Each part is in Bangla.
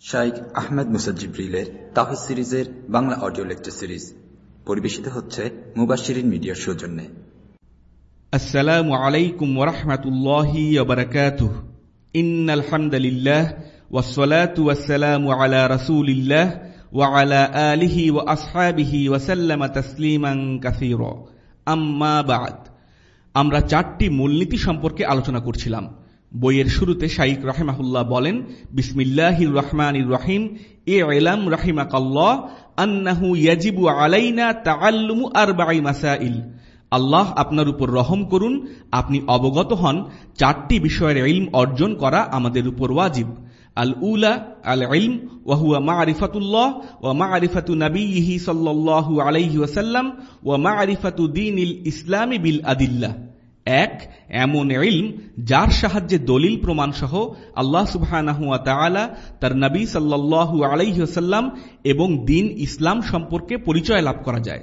শাইক আহমেদ মুসাজিব্রিলের তাহিদ সিরিজের বাংলা অডিও লেকচার সিরিজ পরিবেশিত হচ্ছে মিডিয়ার সৌজন্যে আসসালামু আলাইকুম ইন্নাল হামদালিল্লাহ ওয়াসসালাতু ওয়াসসালামু আলা রাসূলিল্লাহ ওয়া আলা আলিহি ওয়া আসহাবিহি ওয়া সাল্লামা তাসলিমান কাসীরা। আম্মা বাদ। আমরা চারটি মূলনীতি সম্পর্কে আলোচনা করছিলাম। বইয়ের শুরুতে শাইক রাহেমাহুল্লাহ বলেন, বিসমিল্লাহির রহমানির রহিম এ এলাম রাহিমাকাল্লাহ, আন্নাহু আলাইনা তাআল্লুমু আরবাঈ মাসাইল। আল্লাহ আপনার উপর রহম করুন, আপনি অবগত হন, চারটি বিষয়ের ইলম অর্জন করা আমাদের উপর ওয়াজিব। আল উলা আল ইলম ওয়াহুয়া মারিফাতুল্লাহ, ওয়া মারিফাতু নবীহি সাল্লাল্লাহু আলাইহি ওয়াসাল্লাম, ওয়া মারিফাতু দীনিল ইসলামি বিল আদিল্লাহ। এক, এমন ইলম যার সাহায্যে দলিল প্রমাণ সহ আল্লাহ ওয়া তার নবী সাল্লাল্লাহু আলাইহি এবং দিন ইসলাম সম্পর্কে পরিচয় লাভ করা যায়।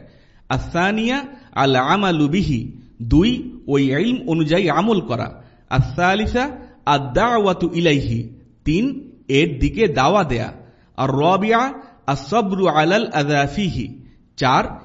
আসানিয়া আল আমালু বিহি, দুই, ওই ইলম অনুযায়ী আমল করা। আসালিসা আদাওয়াতু ইলাইহি, তিন, এর দিকে দাওয়া দেয়া। আর রবিয়া আসবরু আলাল আদাফিহি চার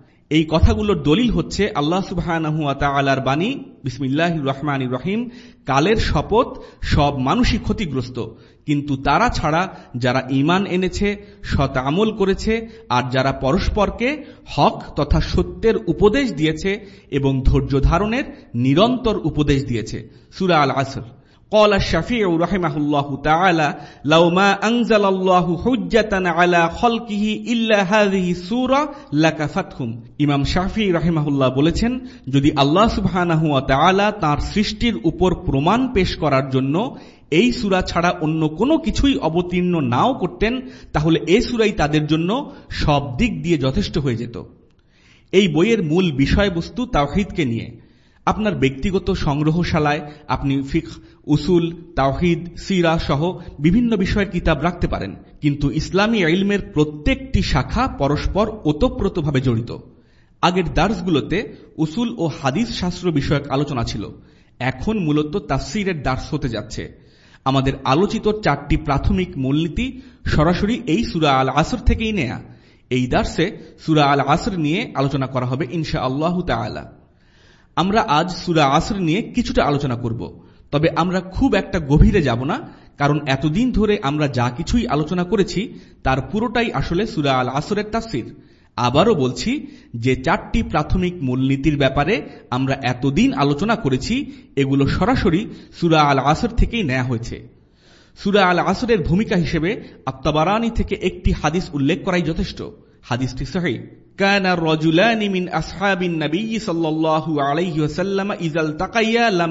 এই কথাগুলোর দলিল হচ্ছে আল্লাহ সুবাহর বাণী বিসমিল্লাহ রহমান রহিম, কালের শপথ সব মানুষই ক্ষতিগ্রস্ত। কিন্তু তারা ছাড়া যারা ইমান এনেছে সত আমল করেছে, আর যারা পরস্পরকে হক তথা সত্যের উপদেশ দিয়েছে এবং ধৈর্য ধারণের নিরন্তর উপদেশ দিয়েছে। সুরা আল আসর قال الشفيع رحمه الله تعالى لو ما أنزل الله حجة على خلقه إلا هذه السورة لكفتهم ইমাম শাফি রাহিমাহুল্লাহ বলেছেন যদি আল্লাহ সুবহানাহু ওয়া তাআলা তার সৃষ্টির উপর প্রমাণ পেশ করার জন্য এই সূরা ছাড়া অন্য কোনো কিছুই অবতীর্ণ নাও করতেন তাহলে এই সূরাই তাদের জন্য সব দিক দিয়ে যথেষ্ট হয়ে যেত এই বইয়ের মূল বিষয়বস্তু তাওহীদকে নিয়ে আপনার ব্যক্তিগত সংগ্রহশালায় আপনি ফিক উসুল, তাওহিদ, সিরা সহ বিভিন্ন বিষয়ের কিতাব রাখতে পারেন। কিন্তু ইসলামী ইলমের প্রত্যেকটি শাখা পরস্পর ওতপ্রোতভাবে জড়িত। আগের দার্সগুলোতে উসুল ও হাদিস শাস্ত্র বিষয়ক আলোচনা ছিল। এখন মূলত তাফসিরের দার্স হতে যাচ্ছে। আমাদের আলোচিত চারটি প্রাথমিক মূলনীতি সরাসরি এই সুরা আল আসর থেকেই নেয়া। এই দার্সে সুরা আল আসর নিয়ে আলোচনা করা হবে ইনশা আল্লাহ তালা আমরা আজ সুরা আসর নিয়ে কিছুটা আলোচনা করব। তবে আমরা খুব একটা গভীরে যাব না, কারণ এতদিন ধরে আমরা যা কিছুই আলোচনা করেছি, তার পুরোটাই আসলে সুরা আল আসরের তাফসির। আবারও বলছি যে চারটি প্রাথমিক মূলনীতির ব্যাপারে আমরা এতদিন আলোচনা করেছি, এগুলো সরাসরি সুরা আল আসর থেকেই নেওয়া হয়েছে। সুরা আল আসরের ভূমিকা হিসেবে আত্মাবারানি থেকে একটি হাদিস উল্লেখ করাই যথেষ্ট। হাদিসটি সহি। সাল্লাল্লাহু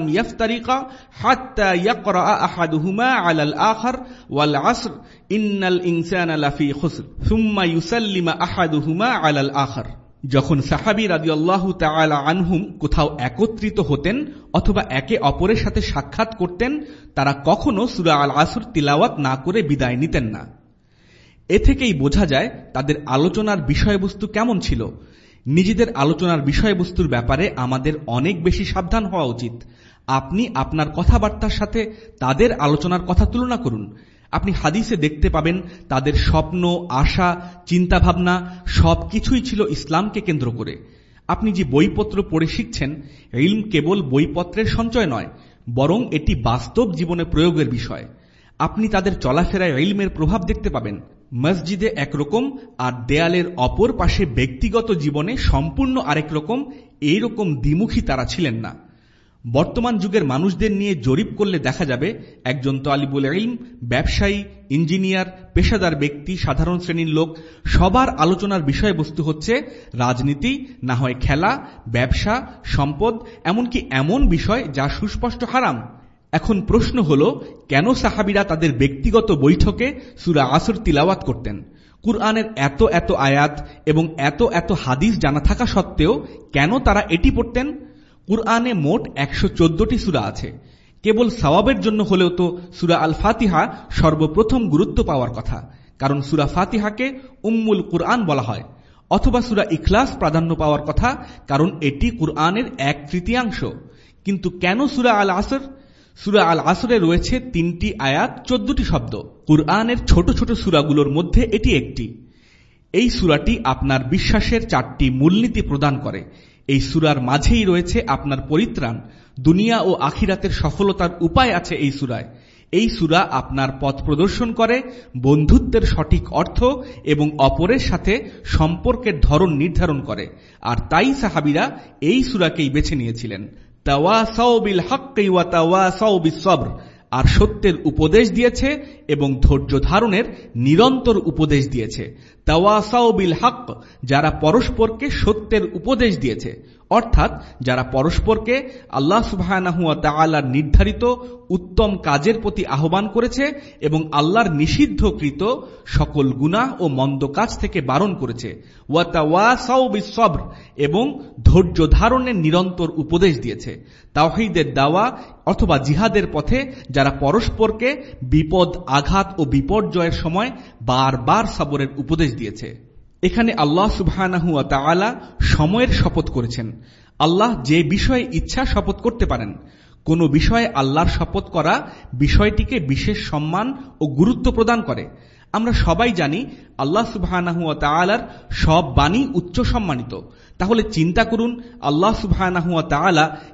ইয়াফতারিকা ইউসাল্লিমা আহাদুহুমা যখন সাহাবি রাজিউল্লাহ তালা আনহুম কোথাও একত্রিত হতেন অথবা একে অপরের সাথে সাক্ষাৎ করতেন, তারা কখনো সুরা আল আসর তিলাওয়াত না করে বিদায় নিতেন না। এ থেকেই বোঝা যায় তাদের আলোচনার বিষয়বস্তু কেমন ছিল। নিজেদের আলোচনার বিষয়বস্তুর ব্যাপারে আমাদের অনেক বেশি সাবধান হওয়া উচিত। আপনি আপনার কথাবার্তার সাথে তাদের আলোচনার কথা তুলনা করুন। আপনি হাদিসে দেখতে পাবেন, তাদের স্বপ্ন, আশা, চিন্তাভাবনা সব কিছুই ছিল ইসলামকে কেন্দ্র করে। আপনি যে বইপত্র পড়ে শিখছেন, ইলম কেবল বইপত্রের সঞ্চয় নয়, বরং এটি বাস্তব জীবনে প্রয়োগের বিষয়। আপনি তাদের চলাফেরায় ইলমের প্রভাব দেখতে পাবেন। মসজিদে একরকম আর দেয়ালের অপর পাশে ব্যক্তিগত জীবনে সম্পূর্ণ আরেক রকম এইরকম দ্বিমুখী তারা ছিলেন না। বর্তমান যুগের মানুষদের নিয়ে জরিপ করলে দেখা যাবে, একজন তালিবুল ইলম, ব্যবসায়ী, ইঞ্জিনিয়ার, পেশাদার ব্যক্তি, সাধারণ শ্রেণির লোক, সবার আলোচনার বিষয়বস্তু হচ্ছে রাজনীতি, না হয় খেলা, ব্যবসা, সম্পদ, এমনকি এমন বিষয় যা সুস্পষ্ট হারাম। এখন প্রশ্ন হল, কেন সাহাবিরা তাদের ব্যক্তিগত বৈঠকে সুরা আসর তিলাওয়াত করতেন? কুরআনের এত এত আয়াত এবং এত এত হাদিস জানা থাকা সত্ত্বেও কেন তারা এটি পড়তেন? কুরআনে মোট একশো চোদ্দটি সুরা আছে। কেবল সওয়াবের জন্য হলেও তো সুরা আল ফাতিহা সর্বপ্রথম গুরুত্ব পাওয়ার কথা, কারণ সুরা ফাতিহাকে উম্মুল কুরআন বলা হয়, অথবা সুরা ইখলাস প্রাধান্য পাওয়ার কথা, কারণ এটি কুরআনের এক তৃতীয়াংশ। কিন্তু কেন সুরা আল আসর সুরা আল আসরে রয়েছে তিনটি আয়াত, চোদ্দটি শব্দ। কুরআনের ছোট ছোট সুরাগুলোর মধ্যে এটি একটি। এই সুরাটি আপনার বিশ্বাসের চারটি মূলনীতি প্রদান করে। এই সুরার মাঝেই রয়েছে আপনার পরিত্রাণ। দুনিয়া ও আখিরাতের সফলতার উপায় আছে এই সুরায়। এই সুরা আপনার পথ প্রদর্শন করে, বন্ধুত্বের সঠিক অর্থ এবং অপরের সাথে সম্পর্কের ধরন নির্ধারণ করে। আর তাই সাহাবিরা এই সুরাকেই বেছে নিয়েছিলেন। তাওয়া সাউবিল হক তাওয়া সাউবিল সবর। আর সত্যের উপদেশ দিয়েছে এবং ধৈর্য ধারণের নিরন্তর উপদেশ দিয়েছে। তাওয়াসাউবিল হক, যারা পরস্পরকে সত্যের উপদেশ দিয়েছে। অর্থাৎ, যারা পরস্পরকে আল্লাহ সুবাহ নির্ধারিত উত্তম কাজের প্রতি আহ্বান করেছে এবং আল্লাহর নিষিদ্ধকৃত সকল গুনাহ ও মন্দ কাজ থেকে বারণ করেছে। এবং ধৈর্য ধারণের নিরন্তর উপদেশ দিয়েছে। তাওহিদের দাওয়া অথবা জিহাদের পথে যারা পরস্পরকে বিপদ আঘাত ও বিপর্যয়ের সময় বারবার সবরের উপদেশ দিয়েছে। এখানে আল্লাহ সুবাহ সময়ের শপথ করেছেন। আল্লাহ যে বিষয়ে ইচ্ছা শপথ করতে পারেন। কোন বিষয়ে আল্লাহর শপথ করা বিষয়টিকে বিশেষ সম্মান ও গুরুত্ব প্রদান করে। আমরা সবাই জানি আল্লাহ সুবাহ সব বাণী উচ্চ সম্মানিত। তাহলে চিন্তা করুন, আল্লাহ সুবাহ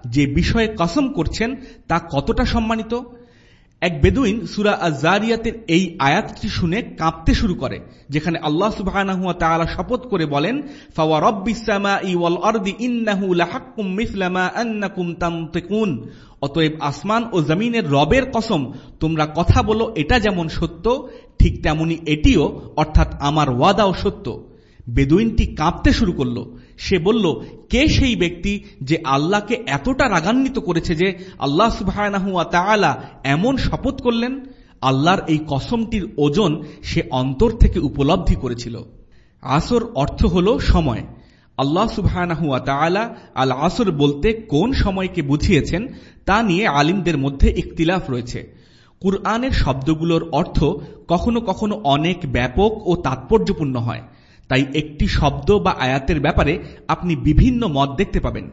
যে বিষয়ে কসম করছেন তা কতটা সম্মানিত? এক বেদুইন সুরা আজারিয়াতের এই আয়াতটি শুনে কাঁপতে শুরু করে, যেখানে আল্লাহ সুবাহ শপথ করে বলেন অতএব আসমান ও জমিনের রবের কসম, তোমরা কথা বলো এটা যেমন সত্য, ঠিক তেমনি এটিও অর্থাৎ আমার ওয়াদাও সত্য। বেদুইনটি কাঁপতে শুরু করল সে বলল, কে সেই ব্যক্তি যে আল্লাহকে এতটা রাগান্বিত করেছে যে আল্লাহ সুবাহ এমন শপথ করলেন? আল্লাহর এই কসমটির ওজন সে অন্তর থেকে উপলব্ধি করেছিল। আসর অর্থ হল সময়। আল্লাহ সুবাহ আল আসর বলতে কোন সময়কে বুঝিয়েছেন তা নিয়ে আলিমদের মধ্যে ইকতিলাফ রয়েছে। কুরআনের শব্দগুলোর অর্থ কখনো কখনো অনেক ব্যাপক ও তাৎপর্যপূর্ণ হয়। তাই একটি শব্দ বা আয়াতের ব্যাপারে আপনি বিভিন্ন মত দেখতে পাবেন।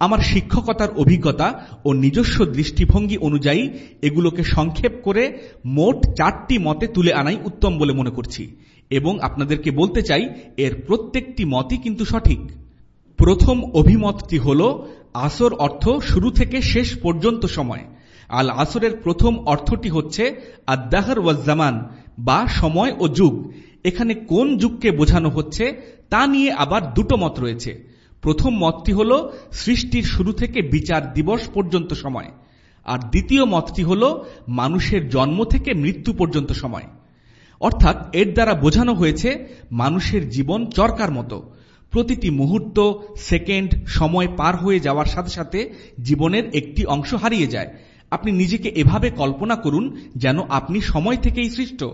আমার শিক্ষকতার অভিজ্ঞতা ও নিজস্ব দৃষ্টিভঙ্গি অনুযায়ী এগুলোকে সংক্ষেপ করে মোট চারটি মতে তুলে আনাই উত্তম বলে মনে করছি এবং আপনাদেরকে বলতে চাই, এর প্রত্যেকটি মতই কিন্তু সঠিক। প্রথম অভিমতটি হল, আসর অর্থ শুরু থেকে শেষ পর্যন্ত সময়। আল আসরের প্রথম অর্থটি হচ্ছে আদাহর ওয়াজ্জামান বা সময় ও যুগ। এখানে কোন যুগকে বোঝানো হচ্ছে তা নিয়ে আবার দুটো মত রয়েছে। প্রথম মতটি হল, সৃষ্টির শুরু থেকে বিচার দিবস পর্যন্ত সময়। আর দ্বিতীয় মতটি হল, মানুষের জন্ম থেকে মৃত্যু পর্যন্ত সময়। অর্থাৎ এর দ্বারা বোঝানো হয়েছে, মানুষের জীবন চরকার মতো। প্রতিটি মুহূর্ত, সেকেন্ড, সময় পার হয়ে যাওয়ার সাথে সাথে জীবনের একটি অংশ হারিয়ে যায়। আপনি নিজেকে এভাবে কল্পনা করুন যেন আপনি সময় থেকেই সৃষ্ট।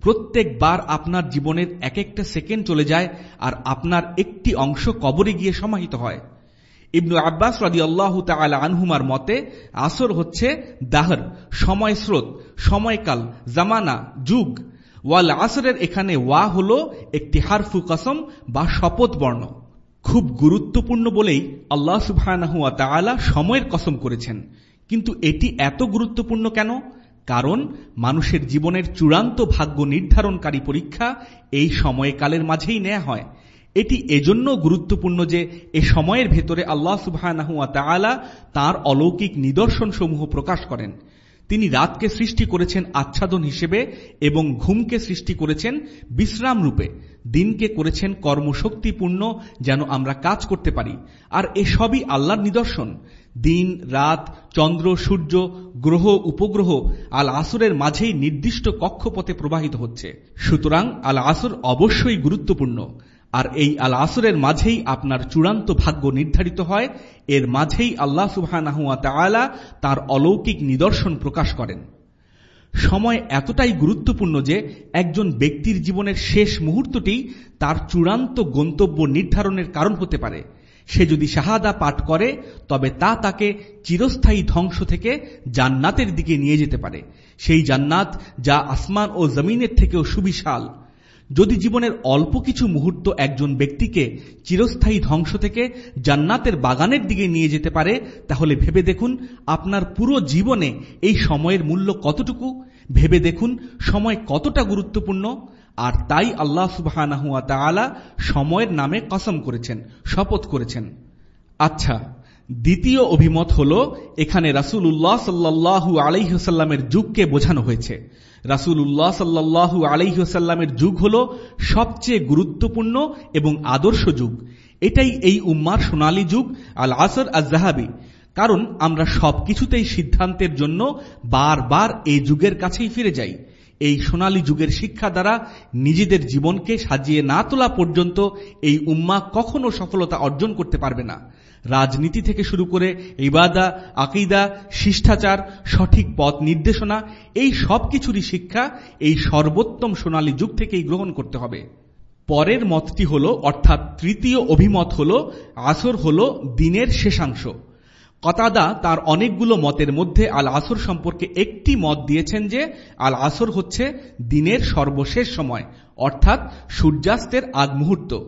প্রত্যেকবার আপনার জীবনের এক একটা সেকেন্ড চলে যায় আর আপনার একটি অংশ কবরে গিয়ে সমাহিত হয়। ইবনু আব্বাস রাজি আল্লাহ আনহুমার মতে, আসর হচ্ছে দাহর, সময় স্রোত, সময়কাল, জামানা, যুগ। ওয়াল আসরের এখানে ওয়া হল একটি হারফু কসম বা শপথ বর্ণ। খুব গুরুত্বপূর্ণ বলেই আল্লাহ সুবাহ সময়ের কসম করেছেন। কিন্তু এটি এত গুরুত্বপূর্ণ কেন? কারণ মানুষের জীবনের চূড়ান্ত ভাগ্য নির্ধারণকারী পরীক্ষা এই সময়কালের মাঝেই নেওয়া হয়। এটি এজন্য গুরুত্বপূর্ণ যে এ সময়ের ভেতরে আল্লাহ সুবাহ তার অলৌকিক নিদর্শনসমূহ প্রকাশ করেন। তিনি রাতকে সৃষ্টি করেছেন আচ্ছাদন হিসেবে এবং ঘুমকে সৃষ্টি করেছেন বিশ্রাম রূপে। দিনকে করেছেন কর্মশক্তিপূর্ণ যেন আমরা কাজ করতে পারি। আর এসবই আল্লাহর নিদর্শন। দিন, রাত, চন্দ্র, সূর্য, গ্রহ, উপগ্রহ আল আসরের মাঝেই নির্দিষ্ট কক্ষপথে প্রবাহিত হচ্ছে। সুতরাং আল আসর অবশ্যই গুরুত্বপূর্ণ। আর এই আল আসরের মাঝেই আপনার চূড়ান্ত ভাগ্য নির্ধারিত হয়। এর মাঝেই আল্লাহ সুবাহ তার অলৌকিক নিদর্শন প্রকাশ করেন। সময় এতটাই গুরুত্বপূর্ণ যে একজন ব্যক্তির জীবনের শেষ মুহূর্তটি তার চূড়ান্ত গন্তব্য নির্ধারণের কারণ হতে পারে। সে যদি শাহাদা পাঠ করে, তবে তা তাকে চিরস্থায়ী ধ্বংস থেকে জান্নাতের দিকে নিয়ে যেতে পারে। সেই জান্নাত যা আসমান ও জমিনের থেকেও সুবিশাল। যদি জীবনের অল্প কিছু মুহূর্ত একজন ব্যক্তিকে চিরস্থায়ী ধ্বংস থেকে জান্নাতের বাগানের দিকে নিয়ে যেতে পারে, তাহলে ভেবে দেখুন আপনার পুরো জীবনে এই সময়ের মূল্য কতটুকু। ভেবে দেখুন সময় কতটা গুরুত্বপূর্ণ। আর তাই আল্লাহ সুবাহ সময়ের নামে কসম করেছেন, শপথ করেছেন। আচ্ছা দ্বিতীয় অভিমত হল, এখানে রাসুল উল্লাহ সাল্লাহু আলাইহসাল্লামের যুগকে বোঝানো হয়েছে। রাসুল উল্লাহ সাল্লাহু আলাইহসাল্লামের যুগ হল সবচেয়ে গুরুত্বপূর্ণ এবং আদর্শ যুগ। এটাই এই উম্মার সোনালী যুগ আল আসর আজাহাবি কারণ আমরা সবকিছুতেই সিদ্ধান্তের জন্য বারবার এই যুগের কাছেই ফিরে যাই। এই সোনালী যুগের শিক্ষা দ্বারা নিজেদের জীবনকে সাজিয়ে না তোলা পর্যন্ত এই উম্মা কখনো সফলতা অর্জন করতে পারবে না। রাজনীতি থেকে শুরু করে ইবাদা, আকিদা, শিষ্টাচার, সঠিক পথ নির্দেশনা, এই সব কিছুরই শিক্ষা এই সর্বোত্তম সোনালী যুগ থেকেই গ্রহণ করতে হবে। পরের মতটি হল, অর্থাৎ তৃতীয় অভিমত হল, আসর হল দিনের শেষাংশ। কতাদা তার অনেকগুলো মতের মধ্যে আল আসর সম্পর্কে একটি মত দিয়েছেন যে আল আসর হচ্ছে দিনের সর্বশেষ সময়, অর্থাৎ সূর্যাস্তের আগ মুহূর্ত।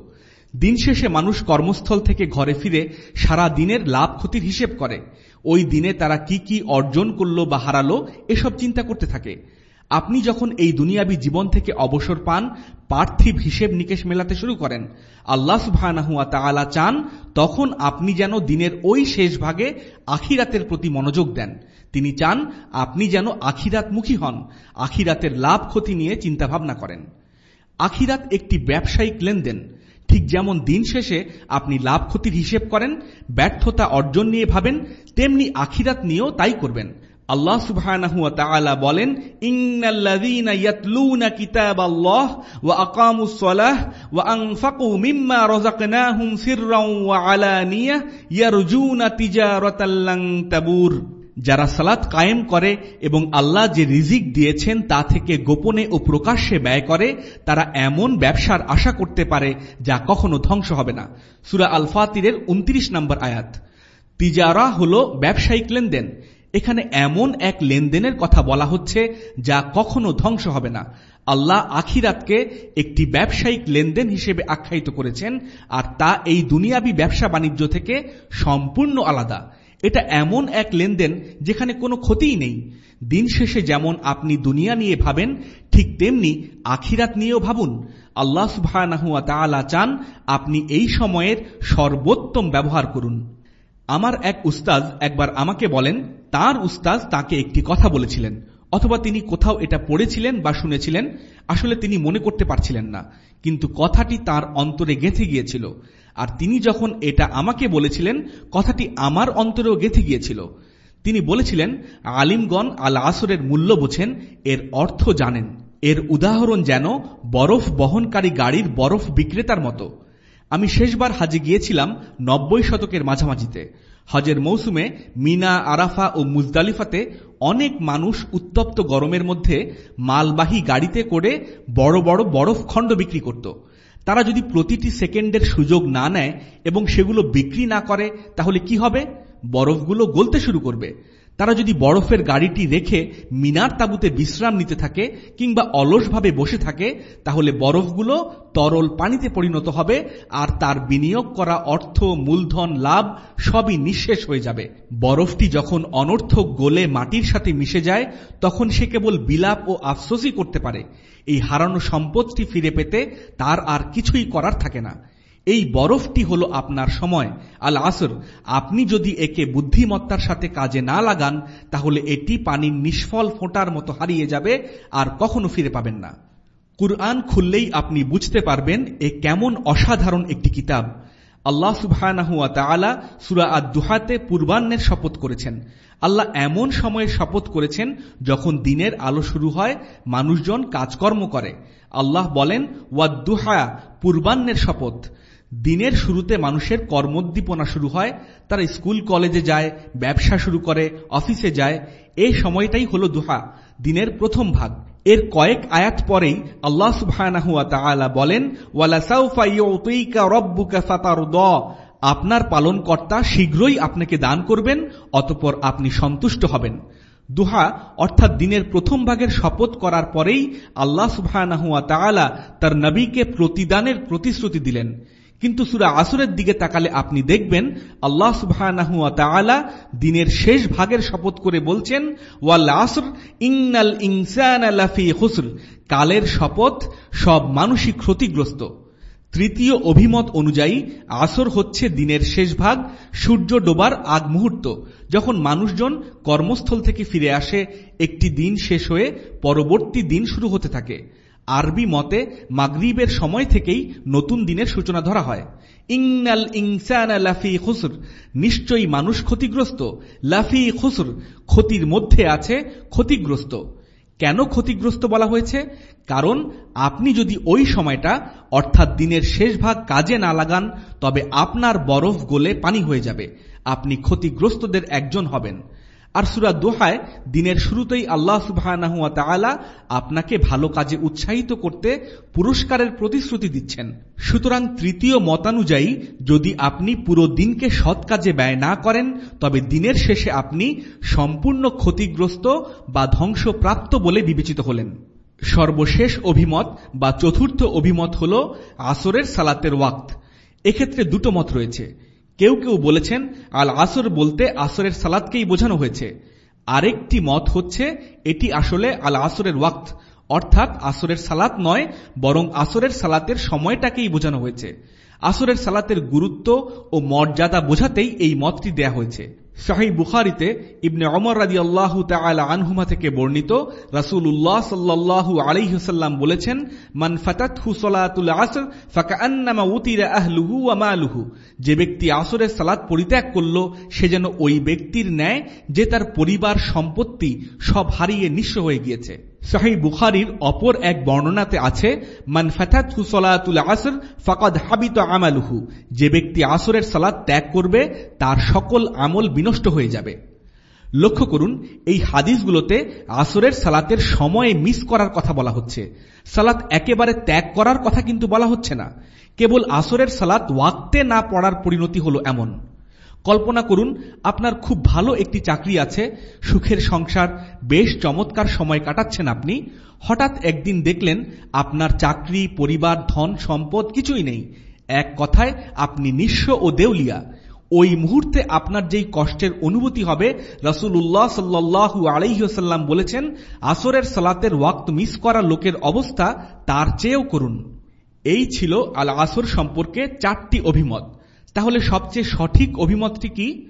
দিন শেষে মানুষ কর্মস্থল থেকে ঘরে ফিরে সারা দিনের লাভ ক্ষতির হিসেব করে। ওই দিনে তারা কি কি অর্জন করল বা হারালো, এসব চিন্তা করতে থাকে। আপনি যখন এই দুনিয়াবি জীবন থেকে অবসর পান, পার্থিব হিসেব নিকেশ মেলাতে শুরু করেন। আল্লাহ সুবাহ চান তখন আপনি যেন দিনের ওই শেষ ভাগে আখিরাতের প্রতি মনোযোগ দেন। তিনি চান আপনি যেন আখিরাতমুখী হন, আখিরাতের লাভ ক্ষতি নিয়ে চিন্তাভাবনা করেন। আখিরাত একটি ব্যবসায়িক লেনদেন। ঠিক যেমন দিন শেষে আপনি লাভ ক্ষতির হিসেব করেন, ব্যর্থতা অর্জন নিয়ে ভাবেন, তেমনি আখিরাত নিয়েও তাই করবেন। আল্লাহ সুবাহ বলেন, ইন্নাল্লাযীনা ইয়াতলুনা কিতাবাল্লাহ ওয়া আকামুস সালাহ ওয়া আনফাকু মিম্মা রাযাকনাহুম সিররাও ওয়া আলানিয়াহ ইয়ারজুনা তিজারাতাল লান তাবুর যারা সালাত কায়েম করে এবং আল্লাহ যে রিজিক দিয়েছেন তা থেকে গোপনে ও প্রকাশ্যে ব্যয় করে, তারা এমন ব্যবসার আশা করতে পারে যা কখনো ধ্বংস হবে না। সুরা আল ফাতিরের উনত্রিশ নম্বর আয়াত। তিজারা হল ব্যবসায়িক লেনদেন। এখানে এমন এক লেনদেনের কথা বলা হচ্ছে যা কখনো ধ্বংস হবে না। আল্লাহ আখিরাতকে একটি ব্যবসায়িক লেনদেন হিসেবে আখ্যায়িত করেছেন, আর তা এই দুনিয়াবি ব্যবসা বাণিজ্য থেকে সম্পূর্ণ আলাদা। এটা এমন এক লেনদেন যেখানে কোনো ক্ষতিই নেই। দিন শেষে যেমন আপনি দুনিয়া নিয়ে ভাবেন, ঠিক তেমনি আখিরাত নিয়েও ভাবুন। আল্লাহ সুবাহ চান আপনি এই সময়ের সর্বোত্তম ব্যবহার করুন। আমার এক উস্তাজ একবার আমাকে বলেন, তার উস্তাজ তাকে একটি কথা বলেছিলেন, অথবা তিনি কোথাও এটা পড়েছিলেন বা শুনেছিলেন, আসলে তিনি মনে করতে পারছিলেন না, কিন্তু কথাটি তার অন্তরে গেঁথে গিয়েছিল, আর তিনি যখন এটা আমাকে বলেছিলেন, কথাটি আমার অন্তরেও গেঁথে গিয়েছিল। তিনি বলেছিলেন, আলিমগণ আল আসরের মূল্য বোঝেন, এর অর্থ জানেন, এর উদাহরণ যেন বরফ বহনকারী গাড়ির বরফ বিক্রেতার মতো। আমি শেষবার হাজে গিয়েছিলাম নব্বই শতকের মাঝামাঝিতে। হজের মৌসুমে মিনা, আরাফা ও মুজদালিফাতে অনেক মানুষ উত্তপ্ত গরমের মধ্যে মালবাহী গাড়িতে করে বড় বড় বরফ খণ্ড বিক্রি করত। তারা যদি প্রতিটি সেকেন্ডের সুযোগ না নেয় এবং সেগুলো বিক্রি না করে, তাহলে কি হবে? বরফগুলো গলতে শুরু করবে। তারা যদি বরফের গাড়িটি রেখে মিনার তাবুতে বিশ্রাম নিতে থাকে কিংবা অলসভাবে বসে থাকে, তাহলে বরফগুলো তরল পানিতে পরিণত হবে আর তার বিনিয়োগ করা অর্থ, মূলধন, লাভ সবই নিঃশেষ হয়ে যাবে। বরফটি যখন অনর্থক গোলে মাটির সাথে মিশে যায়, তখন সে কেবল বিলাপ ও আফসোসই করতে পারে। এই হারানো সম্পদটি ফিরে পেতে তার আর কিছুই করার থাকে না। এই বরফটি হল আপনার সময়। আল আসর আপনি যদি একে বুদ্ধিমত্তার সাথে কাজে না লাগান, তাহলে এটি পানির নিষ্ফল ফোঁটার মতো হারিয়ে যাবে আর কখনো ফিরে পাবেন না। কুরআন খুললেই আপনি বুঝতে পারবেন এ কেমন অসাধারণ একটি কিতাব। আল্লাহ সুবাহ সুরা আদ দুহাতে পূর্বাহ্নের শপথ করেছেন। আল্লাহ এমন সময়ে শপথ করেছেন যখন দিনের আলো শুরু হয়, মানুষজন কাজকর্ম করে। আল্লাহ বলেন, ওয়াদ্দুহা, পূর্বাহ্নের শপথ। দিনের শুরুতে মানুষের কর্মোদ্দীপনা শুরু হয়, তারা স্কুল, কলেজে যায়, ব্যবসা শুরু করে, অফিসে যায়। এই সময়টাই হল দুহা, দিনের প্রথম ভাগ। এর কয়েক আয়াত পরেই আল্লাহ সুবহানাহু বলেন আপনার পালনকর্তা শীঘ্রই আপনাকে দান করবেন, অতপর আপনি সন্তুষ্ট হবেন। দুহা, অর্থাৎ দিনের প্রথম ভাগের শপথ করার পরেই আল্লাহ সুবাহ তার নবীকে প্রতিদানের প্রতিশ্রুতি দিলেন। কিন্তু সুরা আসরের দিকে তাকালে আপনি দেখবেন আল্লাহ সুবাহ দিনের শেষ ভাগের শপথ করে বলছেন, ওয়াল আসর ইনসান কালের শপথ সব মানুষই ক্ষতিগ্রস্ত। তৃতীয় অভিমত অনুযায়ী আসর হচ্ছে দিনের শেষ ভাগ, সূর্য ডোবার আগ মুহূর্ত, যখন মানুষজন কর্মস্থল থেকে ফিরে আসে, একটি দিন শেষ হয়ে পরবর্তী দিন শুরু হতে থাকে। আরবি মতে, মাগরীবের সময় থেকেই নতুন দিনের সূচনা ধরা হয়। ইংনাল ইনসান লাফি খুসর। নিশ্চয়ই মানুষ ক্ষতিগ্রস্ত। লাফি খুসর। ক্ষতির মধ্যে আছে ক্ষতিগ্রস্ত। কেন ক্ষতিগ্রস্ত বলা হয়েছে? কারণ আপনি যদি ওই সময়টা, অর্থাৎ দিনের শেষ ভাগ কাজে না লাগান, তবে আপনার বরফ গলে পানি হয়ে যাবে। আপনি ক্ষতিগ্রস্তদের একজন হবেন। আর সুরা দোহায় দিনের শুরুতেই আল্লাহ সুবাহ আপনাকে ভালো কাজে উৎসাহিত করতে পুরস্কারের প্রতিশ্রুতি দিচ্ছেন। সুতরাং তৃতীয় মতানুযায়ী, যদি আপনি পুরো দিনকে সৎ কাজে ব্যয় না করেন, তবে দিনের শেষে আপনি সম্পূর্ণ ক্ষতিগ্রস্ত বা ধ্বংসপ্রাপ্ত বলে বিবেচিত হলেন। সর্বশেষ অভিমত বা চতুর্থ অভিমত হল আসরের সালাতের ওয়াক্ত। এক্ষেত্রে দুটো মত রয়েছে। কেউ কেউ বলেছেন আল আসর বলতে আসরের সালাদকেই বোঝানো হয়েছে। আরেকটি মত হচ্ছে, এটি আসলে আল আসরের ওয়াক্ত, অর্থাৎ আসরের সালাত নয়, বরং আসরের সালাতের সময়টাকেই বোঝানো হয়েছে। আসরের সালাতের গুরুত্ব ও মর্যাদা বোঝাতেই এই মতটি দেয়া হয়েছে। শাহী বুখারিতে ইবনে অমর রাজি আল্লাহ আনহুমা থেকে বর্ণিত রাসুল উল্লাহ সাল্লাহু আলহিহসাল্লাম বলেছেন, মান ফাতাতহু আমালুহু যে ব্যক্তি আসরের সালাত পরিত্যাগ করল, সে যেন ওই ব্যক্তির ন্যায়, যে তার পরিবার সম্পত্তি সব হারিয়ে নিঃস্ব হয়ে গিয়েছে। শাহী বুখারির অপর এক বর্ণনাতে আছে হাবিত আমালুহু। যে ব্যক্তি আসরের সালাদ ত্যাগ করবে, তার সকল আমল বিনষ্ট হয়ে যাবে। লক্ষ্য করুন, এই হাদিসগুলোতে আসরের সালাতের সময়ে মিস করার কথা বলা হচ্ছে। সালাত একেবারে ত্যাগ করার কথা কিন্তু বলা হচ্ছে না। কেবল আসরের সালাত ওয়াক্তে না পড়ার পরিণতি হলো এমন। কল্পনা করুন, আপনার খুব ভালো একটি চাকরি আছে, সুখের সংসার, বেশ চমৎকার সময় কাটাচ্ছেন আপনি, হঠাৎ একদিন দেখলেন আপনার চাকরি, পরিবার, ধন, সম্পদ কিছুই নেই। এক কথায়, আপনি নিঃস্ব ও দেউলিয়া। ওই মুহূর্তে আপনার যেই কষ্টের অনুভূতি হবে রসুল্লাহ সাল্লু আলাইসাল্লাম বলেছেন, আসরের সালাতের ওয়াক্ত মিস করা লোকের অবস্থা তার চেয়েও করুন এই ছিল আল আসর সম্পর্কে চারটি অভিমত। তাহলে সবচেয়ে সঠিক অভিমতটি কি?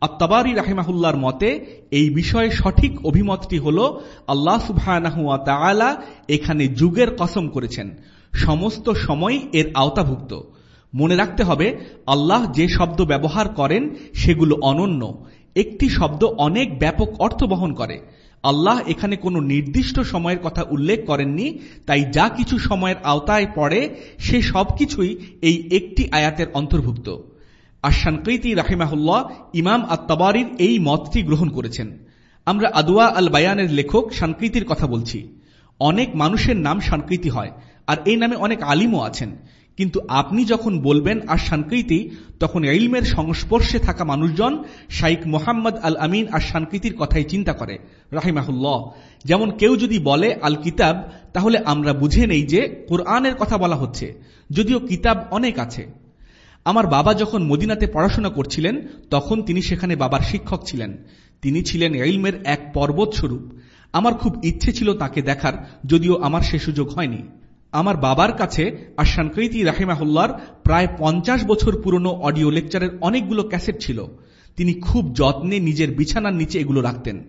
আত্মাবারি রাহিমাহুল্লার মতে, এই বিষয়ে সঠিক অভিমতটি হল, আল্লাহ সুবাহ এখানে যুগের কসম করেছেন। সমস্ত সময় এর আওতাভুক্ত। মনে রাখতে হবে, আল্লাহ যে শব্দ ব্যবহার করেন সেগুলো অনন্য। একটি শব্দ অনেক ব্যাপক অর্থ বহন করে। আল্লাহ এখানে কোনো নির্দিষ্ট সময়ের কথা উল্লেখ করেননি, তাই যা কিছু সময়ের আওতায় পড়ে, সে সবকিছুই এই একটি আয়াতের অন্তর্ভুক্ত। আশানকৃতি রাহিমাহুল্লাহ ইমাম আত্মাবারির এই মতটি গ্রহণ করেছেন। আমরা আদুয়া আল বায়ানের লেখক সাংকৃতির কথা বলছি। অনেক মানুষের নাম সাংকৃতি হয়, আর এই নামে অনেক আলিমও আছেন। কিন্তু আপনি যখন বলবেন আর শানকৃতি তখন ইলমের সংস্পর্শে থাকা মানুষজন শাইক মোহাম্মদ আল আমিন আর শানকৃতির কথাই চিন্তা করে, রাহিমাহুল্লাহ। যেমন কেউ যদি বলে আল কিতাব তাহলে আমরা বুঝে নেই যে কোরআনের কথা বলা হচ্ছে, যদিও কিতাব অনেক আছে। আমার বাবা যখন মদিনাতে পড়াশোনা করছিলেন, তখন তিনি সেখানে বাবার শিক্ষক ছিলেন। তিনি ছিলেন ইলমের এক পর্বত স্বরূপ। আমার খুব ইচ্ছে ছিল তাকে দেখার, যদিও আমার সে সুযোগ হয়নি। আমার বাবার কাছে আশানকৃতি রাহিমাহুল্লার প্রায় পঞ্চাশ বছর পুরনো অডিও লেকচারের অনেকগুলো ক্যাসেট ছিল। তিনি খুব যত্নে নিজের বিছানার নিচে এগুলো রাখতেন।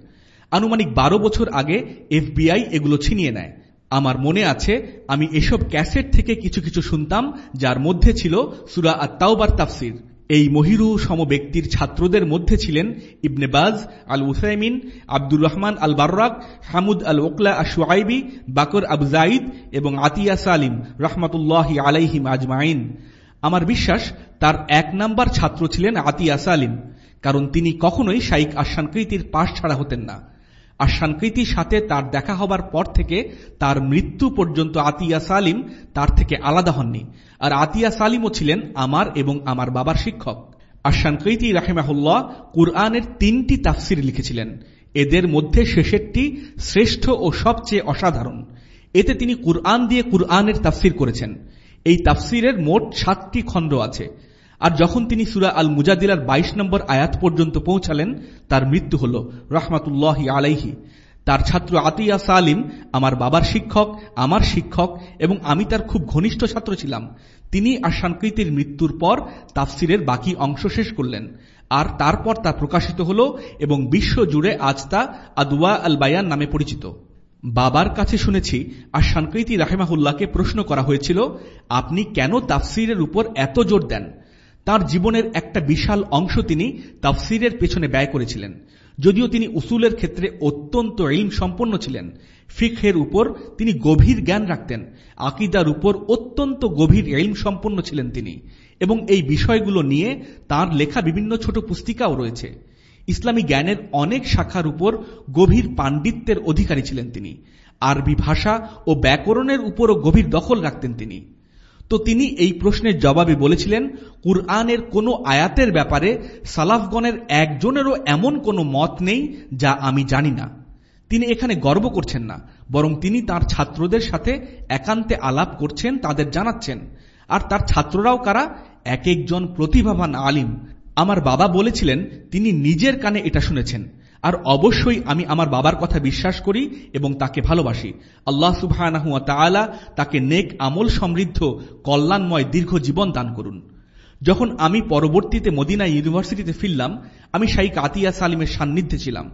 আনুমানিক বারো বছর আগে এফবিআই এগুলো ছিনিয়ে নেয়। আমার মনে আছে, আমি এসব ক্যাসেট থেকে কিছু কিছু শুনতাম, যার মধ্যে ছিল সুরা আত্মাউবার তাফসির। এই মহিরু সম ব্যক্তির ছাত্রদের মধ্যে ছিলেন Ibn Baz al Uthaymeen Abdur Rahman al Barrak Hamud al Uqla ash Shuaibi Bakr Abu Zaid এবং আতিয়া সালিম রহমতুল্লাহ আলাইহিম আজমাইন। আমার বিশ্বাস, তার এক নাম্বার ছাত্র ছিলেন আতিয়া সালিম, কারণ তিনি কখনোই শাইক আসানকৃতির পাশ ছাড়া হতেন না। আশানকৃতির সাথে তার দেখা হবার পর থেকে তার মৃত্যু পর্যন্ত আতিয়া সালিম তার থেকে আলাদা হননি। আর আতিয়া সালিমও ছিলেন আমার এবং আমার বাবার শিক্ষক। আর আশানকৃতি রাহেমাহুল্লাহ কুরআনের তিনটি তাফসির লিখেছিলেন। এদের মধ্যে শেষেরটি শ্রেষ্ঠ ও সবচেয়ে অসাধারণ। এতে তিনি কুরআন দিয়ে কুরআনের তাফসির করেছেন। এই তাফসিরের মোট সাতটি খণ্ড আছে। আর যখন তিনি সুরা আল মুজাদিলার ২২ নম্বর আয়াত পর্যন্ত পৌঁছালেন, তার মৃত্যু হল রহমাতুল্লাহ আলাইহি। তার ছাত্র আতিয়া সালিম আমার বাবার শিক্ষক, আমার শিক্ষক এবং আমি তার খুব ঘনিষ্ঠ ছাত্র ছিলাম। তিনি আশানকৃতির মৃত্যুর পর তাফসিরের বাকি অংশ শেষ করলেন। আর তারপর তা প্রকাশিত হল এবং বিশ্ব জুড়ে আজ তা আদুয়া আল বায়ান নামে পরিচিত। বাবার কাছে শুনেছি আশানকৃতি রাহেমাহুল্লাহকে প্রশ্ন করা হয়েছিল, আপনি কেন তাফসিরের উপর এত জোর দেন? তার জীবনের একটা বিশাল অংশ তিনি তাফসিরের পেছনে ব্যয় করেছিলেন। যদিও তিনি উসুলের ক্ষেত্রে অত্যন্ত ইলম সম্পন্ন ছিলেন। ফিখের উপর তিনি গভীর জ্ঞান রাখতেন। আকিদার উপর অত্যন্ত গভীর ইলম সম্পন্ন ছিলেন তিনি। এবং এই বিষয়গুলো নিয়ে তার লেখা বিভিন্ন ছোট পুস্তিকাও রয়েছে। ইসলামী জ্ঞানের অনেক শাখার উপর গভীর পাণ্ডিত্যের অধিকারী ছিলেন তিনি। আরবি ভাষা ও ব্যাকরণের উপরও গভীর দখল রাখতেন তিনি। তো তিনি এই প্রশ্নের জবাবে বলেছিলেন, কুরআনের কোনো আয়াতের ব্যাপারে সালাফগণের একজনেরও এমন কোনো মত নেই যা আমি জানি না। তিনি এখানে গর্ব করছেন না, বরং তিনি তার ছাত্রদের সাথে একান্তে আলাপ করছেন, তাদের জানাচ্ছেন। আর তার ছাত্ররাও কারা? এক একজন প্রতিভাবান আলিম। আমার বাবা বলেছিলেন, তিনি নিজের কানে এটা শুনেছেন। আর অবশ্যই আমি আমার বাবার কথা বিশ্বাস করি এবং তাকে ভালোবাসি। আল্লাহ সুবাহ তাকে নেক আমল সমৃদ্ধ, কল্যাণময়, দীর্ঘ জীবন দান করুন। যখন আমি পরবর্তীতে মদিনা ইউনিভার্সিটিতে ফিরলাম, আমি শাইক আতিয়া সালিমের সান্নিধ্যে ছিলাম।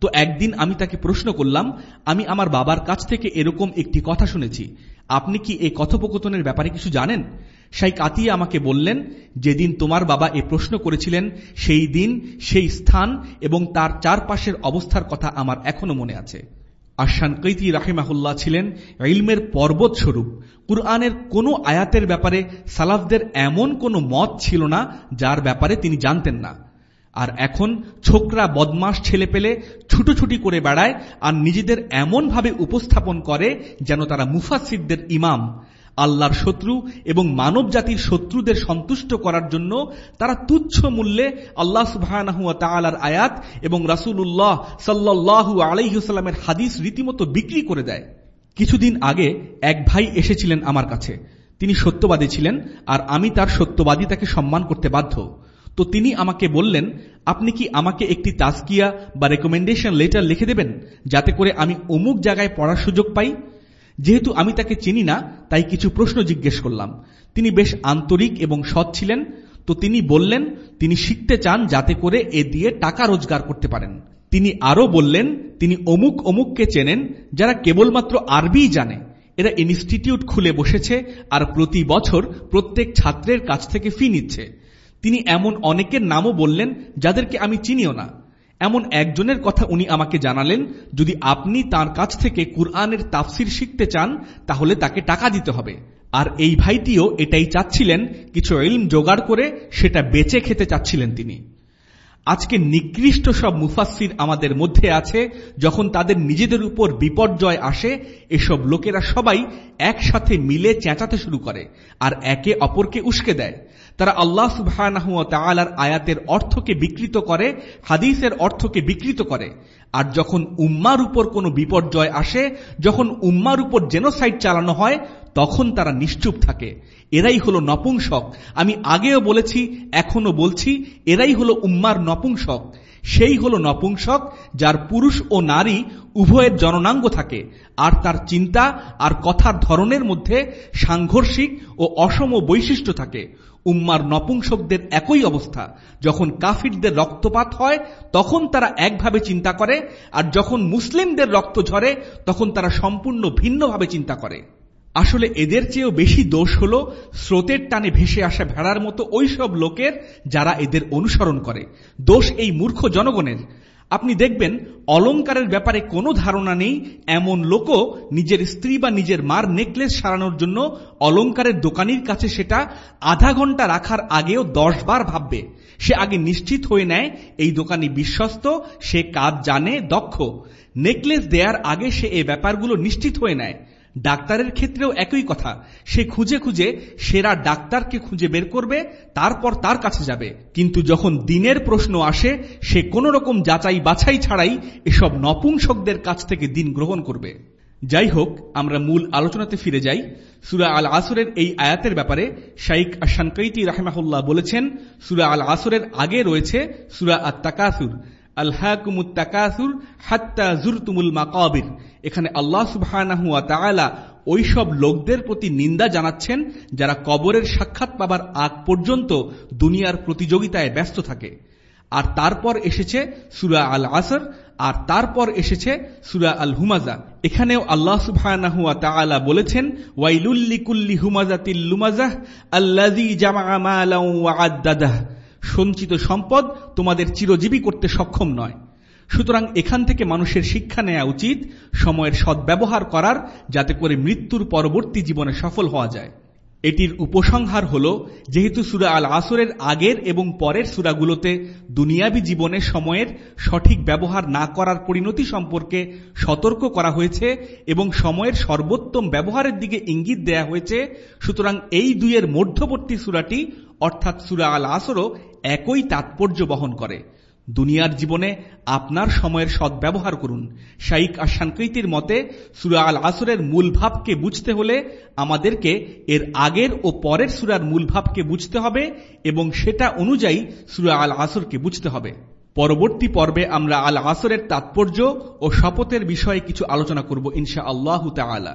তো একদিন আমি তাকে প্রশ্ন করলাম, আমি আমার বাবার কাছ থেকে এরকম একটি কথা শুনেছি। আপনি কি এই কথোপকথনের ব্যাপারে কিছু জানেন? শাইক আতিয়া আমাকে বললেন, যেদিন তোমার বাবা এ প্রশ্ন করেছিলেন, সেই দিন সেই স্থান এবং তার চারপাশের অবস্থার কথা আমার এখনও মনে আছে। আশান কৈতি রাহেমাহুল্লাহ ছিলেন ইলমের পর্বত স্বরূপ কুরআনের কোনো আয়াতের ব্যাপারে সালাফদের এমন কোনো মত ছিল না, যার ব্যাপারে তিনি জানতেন না। আর এখন ছোকরা বদমাস ছেলে পেলে ছুটোছুটি করে বেড়ায় আর নিজেদের এমনভাবে উপস্থাপন করে যেন তারা মুফাসিদদের ইমাম। আল্লাহর শত্রু এবং মানব জাতির শত্রুদের সন্তুষ্ট করার জন্য তারা তুচ্ছ মূল্যে আল্লাহ সুবাহ আয়াত এবং রাসুল্লাহ সাল্লাহু আলাইসাল্লামের হাদিস রীতিমতো বিক্রি করে দেয়। কিছুদিন আগে এক ভাই এসেছিলেন আমার কাছে। তিনি সত্যবাদী ছিলেন আর আমি তার সত্যবাদিতাকে সম্মান করতে বাধ্য। তো তিনি আমাকে বললেন, আপনি কি আমাকে একটি তাস্কিয়া বা রেকমেন্ডেশন লেটার লিখে দেবেন? যাতে করে আমি অমুক জায়গায় পড়ার সুযোগ পাই? যেহেতু আমি তাকে চিনি না, তাই কিছু প্রশ্ন জিজ্ঞেস করলাম। তিনি বেশ আন্তরিক এবং সৎ ছিলেন, তো তিনি বললেন, তিনি শিখতে চান যাতে করে এ দিয়ে টাকা রোজগার করতে পারেন। তিনি আরও বললেন, তিনি অমুক অমুককে চেনেন, যারা কেবলমাত্র আরবিই জানে। এরা ইনস্টিটিউট খুলে বসেছে আর প্রতি বছর প্রত্যেক ছাত্রের কাছ থেকে ফি নিচ্ছে। তিনি এমন অনেকের নামও বললেন, যাদেরকে আমি চিনিও না। এমন একজনের কথা উনি আমাকে জানালেন, যদি আপনি তার কাছ থেকে কুরআনের তাফসির শিখতে চান, তাহলে তাকে টাকা দিতে হবে। আর এই ভাইটিও এটাই চাচ্ছিলেন, কিছু ইলম জোগাড় করে সেটা বেচে খেতে চাচ্ছিলেন তিনি। আজকে নিকৃষ্ট সব মুফাসির আমাদের মধ্যে আছে, যখন তাদের নিজেদের উপর বিপর্যয় আসে, এসব লোকেরা সবাই একসাথে মিলে চেঁচাতে শুরু করে আর একে অপরকে উস্কে দেয়। তারা আল্লাহ সুবাহ আয়াতের অর্থকে বিকৃত করে, হাদিসের অর্থকে বিকৃত করে। আর যখন উম্মার উপর কোনো বিপর্যয় আসে, যখন উম্মার উপর জেনোসাইড চালানো হয় তখন তারা নিশ্চুপ থাকে। এরাই হলো নপুংসক। আমি আগেও বলেছি এখনও বলছি, এরাই হলো উম্মার নপুংসক। সেই হলো নপুংসক যার পুরুষ ও নারী উভয়ের জননাঙ্গ থাকে। আর তার চিন্তা আর কথার ধরনের মধ্যে সাংঘর্ষিক ও অসম বৈশিষ্ট্য থাকে। উম্মার নপুংসকদের একই অবস্থা। যখন কাফিরদের রক্তপাত হয়, তখন তারা একভাবে চিন্তা করে, আর যখন মুসলিমদের রক্ত ঝরে, তখন তারা সম্পূর্ণ ভিন্নভাবে চিন্তা করে। আসলে এদের চেয়েও বেশি দোষ হল স্রোতের টানে ভেসে আসা ভেড়ার মতো ওই সব লোকের যারা এদের অনুসরণ করে। দোষ এই মূর্খ জনগণের। আপনি দেখবেন, অলঙ্কারের ব্যাপারে কোনো ধারণা নেই, এমন লোকও নিজের স্ত্রী বা নিজের মার নেকলেস সারানোর জন্য অলঙ্কারের দোকানির কাছে সেটা আধা ঘণ্টা রাখার আগেও দশ বার ভাববে। সে আগে নিশ্চিত হয়ে নেয়, এই দোকানি বিশ্বস্ত, সে কাজ জানে, দক্ষ। নেকলেস দেয়ার আগে সে এ ব্যাপারগুলো নিশ্চিত হয়ে নেয়। ডাক্তারের ক্ষেত্রেও একই কথা। সে খুঁজে খুঁজে সেরা ডাক্তারকে খুঁজে বের করবে, তারপর তার কাছে যাবে। কিন্তু যখন দিনের প্রশ্ন আসে, সে কোন রকম যাচাই বাছাই ছাড়াই এসব নপুংসকদের কাছ থেকে দিন গ্রহণ করবে। যাই হোক, আমরা মূল আলোচনাতে ফিরে যাই। সুরা আল আসরের এই আয়াতের ব্যাপারে শাইক আশানকৈতি রাহমাহুল্লাহ বলেছেন, সুরা আল আসরের আগে রয়েছে সুরা আত তাকাসুর এখানে আল্লাহ সুবাহ ওইসব লোকদের প্রতি নিন্দা জানাচ্ছেন যারা কবরের সাক্ষাৎ পাবার আগ পর্যন্ত দুনিয়ার প্রতিযোগিতায় ব্যস্ত থাকে। আর তারপর এসেছে সুরা আল আসর আর তারপর এসেছে সুরা আল হুমাজা এখানেও আল্লাহ সুবাহ বলেছেন ওয়াইলুল্লিকুল্লি হুমাজাতিল লুমাজাহ আল্লাজি জামা সঞ্চিত সম্পদ তোমাদের চিরজীবী করতে সক্ষম নয়। সুতরাং এখান থেকে মানুষের শিক্ষা নেওয়া উচিত, সময়ের সদ্ব্যবহার করার, যাতে করে মৃত্যুর পরবর্তী জীবনে সফল হওয়া যায়। এটির উপসংহার হল, যেহেতু সুরা আল আসরের আগের এবং পরের সুরাগুলোতে দুনিয়াবি জীবনে সময়ের সঠিক ব্যবহার না করার পরিণতি সম্পর্কে সতর্ক করা হয়েছে এবং সময়ের সর্বোত্তম ব্যবহারের দিকে ইঙ্গিত দেয়া হয়েছে, সুতরাং এই দুইয়ের মধ্যবর্তী সুরাটি অর্থাৎ সুরা আল আসরও একই তাৎপর্য বহন করে। দুনিয়ার জীবনে আপনার সময়ের সদ্ব্যবহার করুন। শাইক আশানকৃতির মতে, সুরা আল আসরের মূল ভাবকে বুঝতে হলে আমাদেরকে এর আগের ও পরের সুরার মূল ভাবকে বুঝতে হবে এবং সেটা অনুযায়ী সুরা আল আসরকে বুঝতে হবে। পরবর্তী পর্বে আমরা আল আসরের তাৎপর্য ও শপথের বিষয়ে কিছু আলোচনা করব ইনশা আল্লাহ তালা